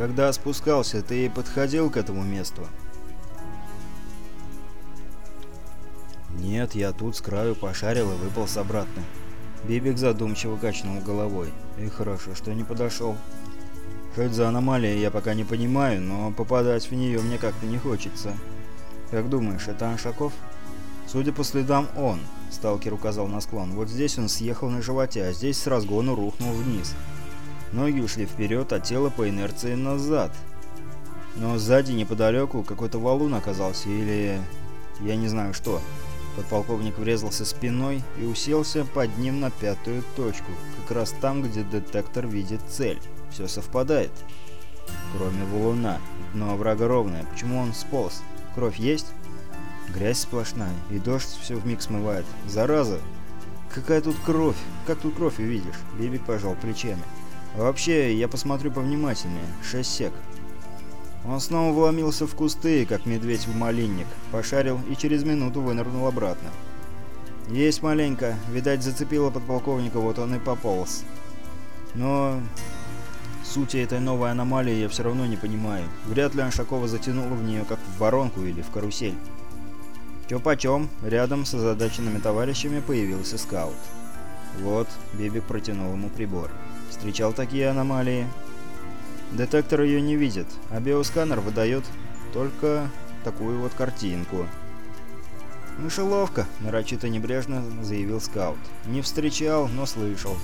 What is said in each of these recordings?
Когда спускался, ты подходил к этому месту?» «Нет, я тут с краю пошарил и выполз обратно». Бибик задумчиво качнул головой. «И хорошо, что не подошел. Что это за аномалия, я пока не понимаю, но попадать в нее мне как-то не хочется. Как думаешь, это Аншаков?» «Судя по следам, он», — сталкер указал на склон. «Вот здесь он съехал на животе, а здесь с разгону рухнул вниз. Ноги ушли вперед, а тело по инерции назад. Но сзади, неподалеку, какой-то валун оказался, или... я не знаю что». Подполковник врезался спиной и уселся под ним на пятую точку, как раз там, где детектор видит цель. Все совпадает. Кроме валуна. Дно врага ровное. Почему он сполз? Кровь есть? Грязь сплошная, и дождь все вмиг смывает. Зараза! Какая тут кровь? Как тут кровь увидишь? Бибик пожал плечами. Вообще, я посмотрю повнимательнее. Шесть сек. Он снова вломился в кусты, как медведь в малинник, пошарил и через минуту вынырнул обратно. Есть маленько, видать, зацепило подполковника, вот он и пополз. Но сути этой новой аномалии я все равно не понимаю. Вряд ли Аншакова затянуло в нее, как в воронку или в карусель. Чё почем, рядом с озадаченными товарищами появился скаут. Вот, Бибик протянул ему прибор. Встречал такие аномалии? Детектор ее не видит, а биосканер выдает только такую вот картинку. «Мышеловка», — нарочито небрежно заявил скаут. «Не встречал, но слышал.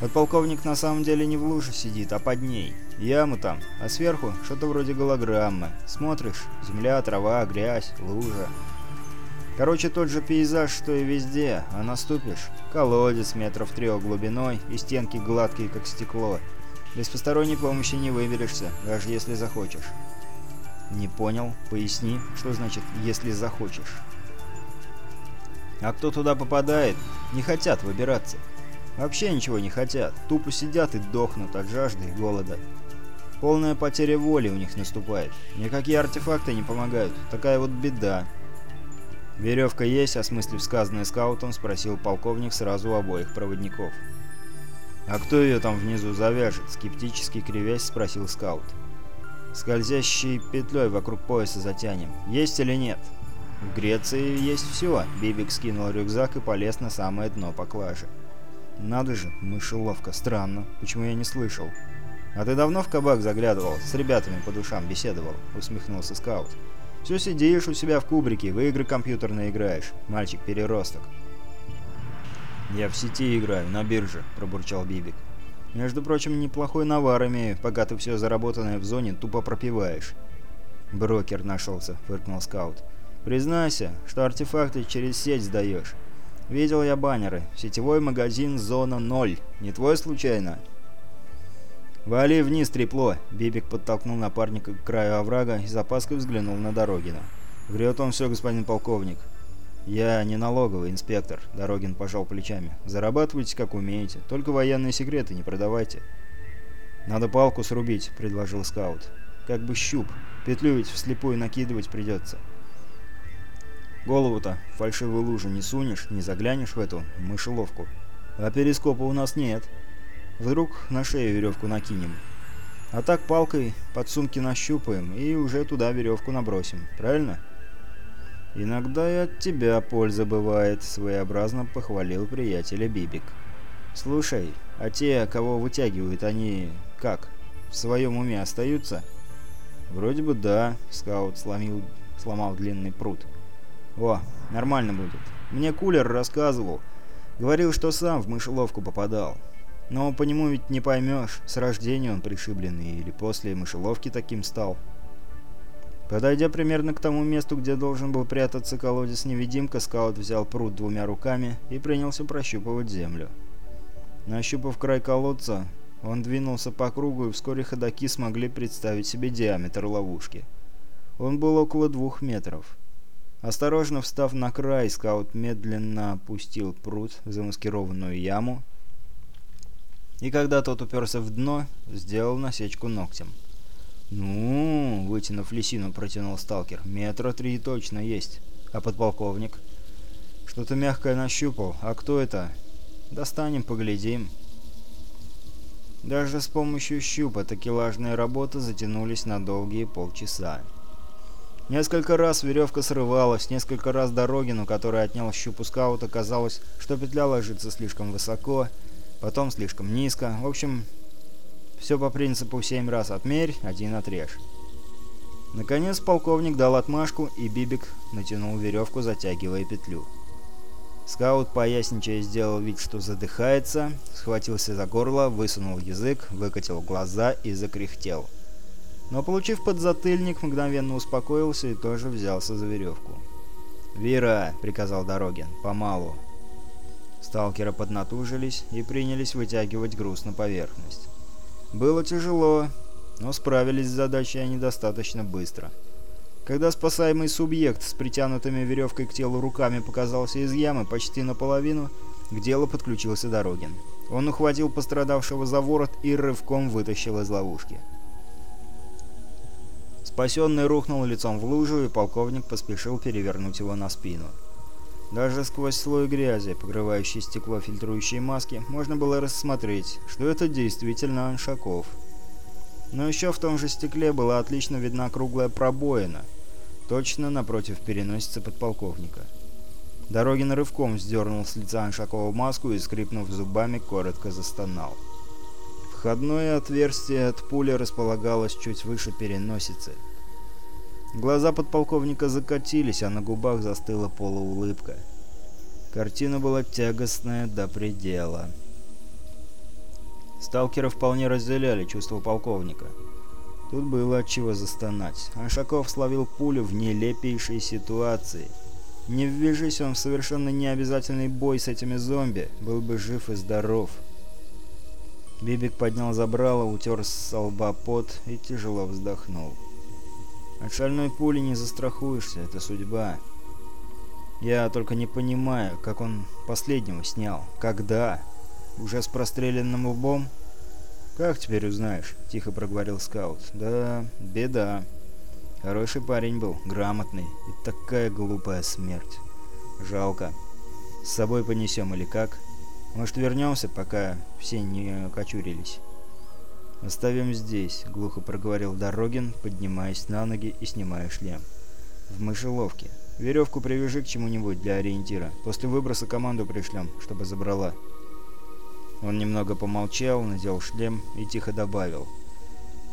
Подполковник на самом деле не в луже сидит, а под ней. Яма там, а сверху что-то вроде голограммы. Смотришь, земля, трава, грязь, лужа. Короче, тот же пейзаж, что и везде, а наступишь — колодец метров трех глубиной и стенки гладкие, как стекло. Без посторонней помощи не выберешься, даже если захочешь. Не понял? Поясни, что значит «если захочешь». А кто туда попадает, не хотят выбираться. Вообще ничего не хотят, тупо сидят и дохнут от жажды и голода. Полная потеря воли у них наступает. Никакие артефакты не помогают, такая вот беда. «Веревка есть?» — осмыслив сказанное скаутом, спросил полковник сразу обоих проводников. «А кто ее там внизу завяжет?» — скептически кривясь спросил скаут. «Скользящей петлей вокруг пояса затянем. Есть или нет?» «В Греции есть все», — Бибик скинул рюкзак и полез на самое дно поклажи. «Надо же, мышеловка, странно. Почему я не слышал?» «А ты давно в кабак заглядывал? С ребятами по душам беседовал?» — усмехнулся скаут. «Все сидишь у себя в кубрике, в игры компьютерные играешь, мальчик-переросток». «Я в сети играю, на бирже», — пробурчал Бибик. «Между прочим, неплохой навар имею, пока ты все заработанное в зоне тупо пропиваешь». «Брокер нашелся», — фыркнул скаут. «Признайся, что артефакты через сеть сдаешь. Видел я баннеры. Сетевой магазин «Зона 0». Не твой случайно?» «Вали вниз, трепло!» Бибик подтолкнул напарника к краю оврага и с опаской взглянул на Дорогина. «Врет он все, господин полковник. «Я не налоговый инспектор», — Дорогин пожал плечами. «Зарабатывайте, как умеете. Только военные секреты не продавайте». «Надо палку срубить», — предложил скаут. «Как бы щуп. Петлю ведь вслепую накидывать придется». «Голову-то в фальшивую лужу не сунешь, не заглянешь в эту мышеловку. А перископа у нас нет. Вдруг на шею веревку накинем. А так палкой под сумки нащупаем и уже туда веревку набросим. Правильно?» «Иногда и от тебя польза бывает», — своеобразно похвалил приятеля Бибик. «Слушай, а те, кого вытягивают, они как, в своем уме остаются?» «Вроде бы да», — скаут сломил, сломал длинный пруд. «О, нормально будет. Мне кулер рассказывал. Говорил, что сам в мышеловку попадал. Но по нему ведь не поймешь, с рождения он пришибленный или после мышеловки таким стал». Подойдя примерно к тому месту, где должен был прятаться колодец-невидимка, скаут взял пруд двумя руками и принялся прощупывать землю. Нащупав край колодца, он двинулся по кругу, и вскоре ходаки смогли представить себе диаметр ловушки. Он был около двух метров. Осторожно встав на край, скаут медленно опустил пруд в замаскированную яму, и когда тот уперся в дно, сделал насечку ногтем. «Ну, — вытянув лисину, протянул сталкер, — метра три точно есть. А подполковник?» «Что-то мягкое нащупал. А кто это?» «Достанем, поглядим». Даже с помощью щупа такелажные работы затянулись на долгие полчаса. Несколько раз веревка срывалась, несколько раз Дорогину, который отнял щуп у скаута, казалось, что петля ложится слишком высоко, потом слишком низко. В общем, все по принципу «семь раз отмерь, один отрежь». Наконец полковник дал отмашку, и Бибик натянул веревку, затягивая петлю. Скаут, поясничая, сделал вид, что задыхается, схватился за горло, высунул язык, выкатил глаза и закряхтел. Но, получив подзатыльник, мгновенно успокоился и тоже взялся за веревку. «Вера!» — приказал Дорогин. «Помалу!» Сталкеры поднатужились и принялись вытягивать груз на поверхность. Было тяжело, но справились с задачей они достаточно быстро. Когда спасаемый субъект с притянутыми веревкой к телу руками показался из ямы почти наполовину, к делу подключился Дорогин. Он ухватил пострадавшего за ворот и рывком вытащил из ловушки. Спасенный рухнул лицом в лужу, и полковник поспешил перевернуть его на спину. Даже сквозь слой грязи, покрывающий стекло фильтрующей маски, можно было рассмотреть, что это действительно Аншаков. Но еще в том же стекле была отлично видна круглая пробоина, точно напротив переносицы подполковника. Дорогин рывком сдернул с лица Аншакова маску и, скрипнув зубами, коротко застонал. Входное отверстие от пули располагалось чуть выше переносицы. Глаза подполковника закатились, а на губах застыла полуулыбка. Картина была тягостная до предела. Сталкеры вполне разделяли чувства полковника. Тут было от чего застонать. Аншаков словил пулю в нелепейшей ситуации. Не ввяжись он в совершенно необязательный бой с этими зомби, был бы жив и здоров. Бибик поднял забрало, утер с лба пот и тяжело вздохнул. От шальной пули не застрахуешься, это судьба. Я только не понимаю, как он последнего снял. Когда? Уже с простреленным лбом? «Как теперь узнаешь?» — тихо проговорил скаут. «Да, беда. Хороший парень был, грамотный. И такая глупая смерть. Жалко. С собой понесем или как?» Может, вернемся, пока все не окочурились?» «Оставим здесь», — глухо проговорил Дорогин, поднимаясь на ноги и снимая шлем. «В мышеловке. Веревку привяжи к чему-нибудь для ориентира. После выброса команду пришлем, чтобы забрала». Он немного помолчал, надел шлем и тихо добавил.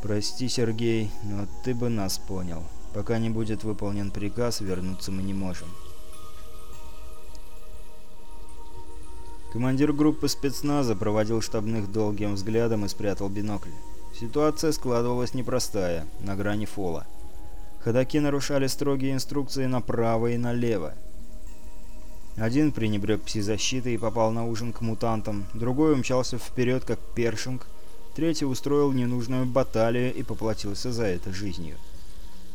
«Прости, Сергей, но ты бы нас понял. Пока не будет выполнен приказ, вернуться мы не можем». Командир группы спецназа проводил штабных долгим взглядом и спрятал бинокль. Ситуация складывалась непростая, на грани фола. Ходаки нарушали строгие инструкции направо и налево. Один пренебрег пси-защитой и попал на ужин к мутантам, другой умчался вперед как першинг, третий устроил ненужную баталию и поплатился за это жизнью.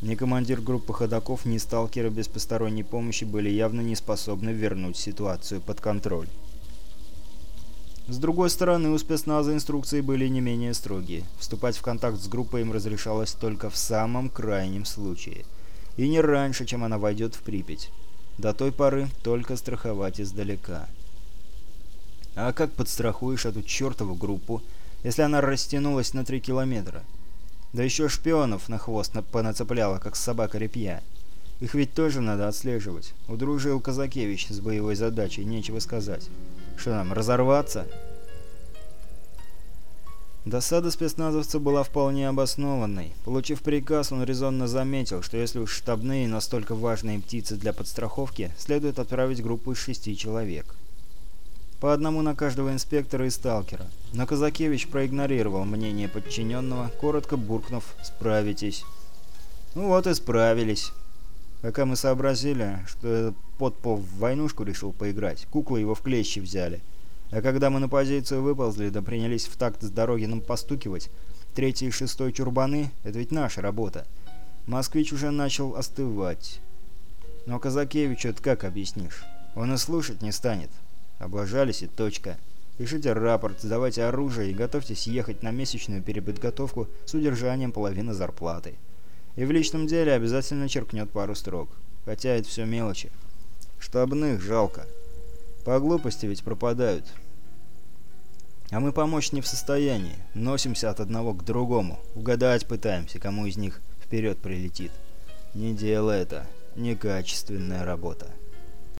Ни командир группы ходаков, ни сталкеры без посторонней помощи были явно не способны вернуть ситуацию под контроль. С другой стороны, у спецназа инструкции были не менее строгие. Вступать в контакт с группой им разрешалось только в самом крайнем случае. И не раньше, чем она войдет в Припять. До той поры только страховать издалека. А как подстрахуешь эту чертову группу, если она растянулась на три километра? Да еще шпионов на хвост понацепляла, как собака репья. Их ведь тоже надо отслеживать. Удружил Казакевич с боевой задачей, нечего сказать. Что нам, разорваться? Досада спецназовца была вполне обоснованной. Получив приказ, он резонно заметил, что если уж штабные настолько важные птицы для подстраховки, следует отправить группу из шести человек. По одному на каждого инспектора и сталкера. Но Казакевич проигнорировал мнение подчиненного, коротко буркнув «Справитесь». Ну вот и справились. Пока мы сообразили, что подпов в войнушку решил поиграть, куклы его в клещи взяли. А когда мы на позицию выползли, да принялись в такт с Дорогиным постукивать, третий и шестой чурбаны — это ведь наша работа. Москвич уже начал остывать. Но Казакевичу это как объяснишь? Он и слушать не станет. Облажались и точка. Пишите рапорт, сдавайте оружие и готовьтесь ехать на месячную переподготовку с удержанием половины зарплаты. И в личном деле обязательно черкнет пару строк. Хотя это все мелочи. Штабных жалко. По глупости ведь пропадают. А мы помочь не в состоянии. Носимся от одного к другому. Угадать пытаемся, кому из них вперед прилетит. Не дело это. Некачественная работа.